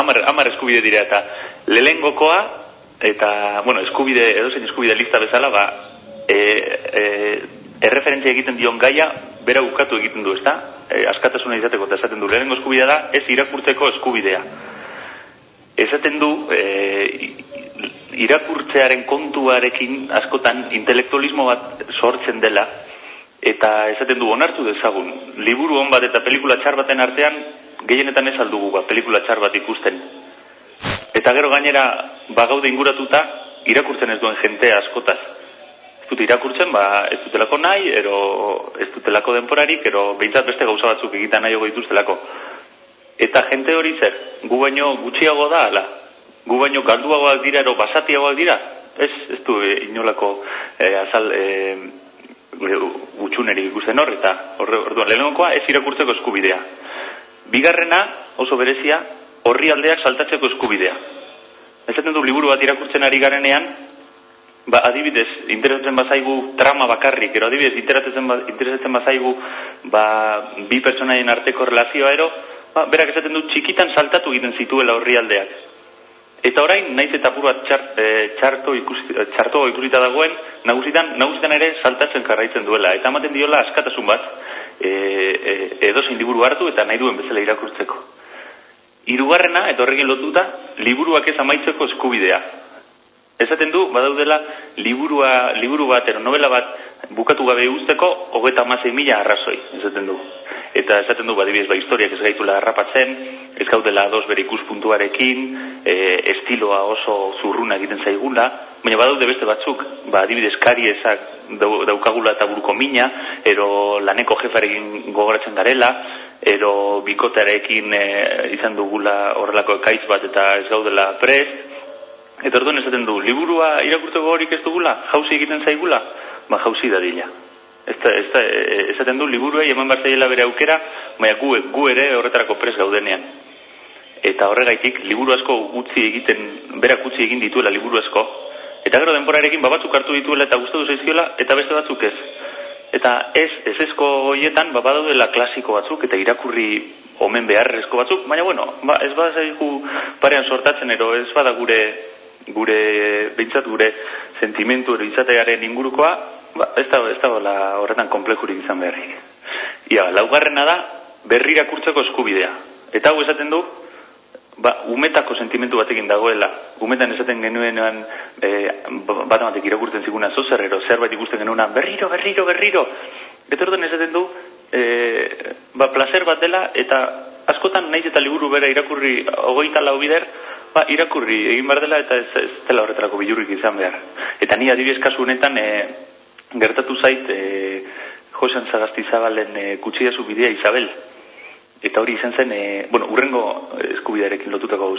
amar, amar eskubide dira eta lehengokoa eta, bueno, eskubide, edozein eskubide lista bezala, ba, e, e, erreferentzia egiten dion gaia, bera ukatu egiten du, ezta? E, askatasuna izateko eta esaten du, lehenengo eskubidea da, ez irakurtzeko eskubidea. Esaten du, e, irakurtzearen kontuarekin askotan intelektualismo bat sortzen dela, eta esaten du onartu dezagun, liburu hon bat eta pelikula txar baten artean, gehienetan ez aldugu ba, pelikula txar bat ikusten. Eta gero gainera, bagaude inguratuta, irakurtzen ez duen jentea askotaz. Ez dut irakurtzen, ba, ez dutelako nahi, ero ez dutelako denporarik, ero behintzat beste gauza batzuk egiten nahi dituztelako. Eta jente hori zer, gu baino gutxiago da, ala? Gu baino galduagoak dira, ero basatiagoak dira? Ez, ez du e, inolako e, azal e, gutxunerik ikusten hor, eta orduan, lehenengoa ez irakurtzeko eskubidea. Bigarrena, oso berezia, horri aldeak saltatzeko eskubidea. Ezaten du liburu bat irakurtzen ari garenean, ba, adibidez, interesatzen bazaigu trama bakarrik, ero adibidez, interesatzen, ba, interesatzen bazaigu ba, bi pertsonaien arteko relazioa ero, ba, berak esaten du txikitan saltatu egiten zituela horri aldeak. Eta orain, naiz eta puru bat txart, e, txarto, txarto ikusita dagoen, nagusitan, nagusitan ere saltatzen jarraitzen duela. Eta ematen diola askatasun bat, e, e, edozein liburu hartu eta nahi duen bezala irakurtzeko. Hirugarrena eta horrekin lotuta, liburuak ez amaitzeko eskubidea. Esaten du, badaudela, liburua, liburu bat, ero novela bat, bukatu gabe usteko, hogeta amasei mila arrazoi, esaten du. Eta esaten du badibidez ba historiak ez gaitula harrapatzen, ez gaudela dos bere ikuspuntuarekin, e, estiloa oso zurruna egiten zaigula, baina badaude beste batzuk, ba adibidez kariesak daukagula eta buruko mina, ero laneko jefarekin gogoratzen garela, ero bikotarekin e, izan dugula horrelako ekaiz bat eta ez gaudela prest, Eta orduan esaten du, liburua irakurtzeko horik ez dugula, jauzi egiten zaigula, ba jauzi dadila. Ez da, esaten du, liburuei eman barzaiela bere aukera, baina gu, gu ere horretarako pres gaudenean. Eta horregaitik, liburu asko utzi egiten, berak utzi egin dituela liburu asko, eta gero denborarekin babatzuk hartu dituela eta gustatu zaizkiola, eta beste batzuk ez. Eta ez, ez ezko hoietan, babadaudela klasiko batzuk, eta irakurri omen beharrezko batzuk, baina bueno, ba, ez badazaiku parean sortatzen ero, ez bada gure, gure, bintzat gure sentimentu izatearen ingurukoa, ba, ez da, ez da la, horretan komplejurik izan beharrik. Ia, laugarrena da, berri irakurtzeko eskubidea. Eta hau esaten du, ba, umetako sentimentu batekin dagoela. Umetan esaten genuenean, e, bat amatek irakurtzen ziguna zozerrero, zerbait ikusten genuenean, berriro, berriro, berriro. Eta horretan esaten du, e, ba, placer bat dela, eta askotan naiz eta liburu bera irakurri ogoita lau bider, ba, irakurri egin behar dela, eta ez, ez dela horretarako bilurrik izan behar. Eta ni adibidez kasu honetan, e, gertatu zait e, Josean Zagastizabalen e, kutsiazu bidea Isabel. Eta hori izan zen, e, bueno, urrengo eskubidarekin lotutako gauza.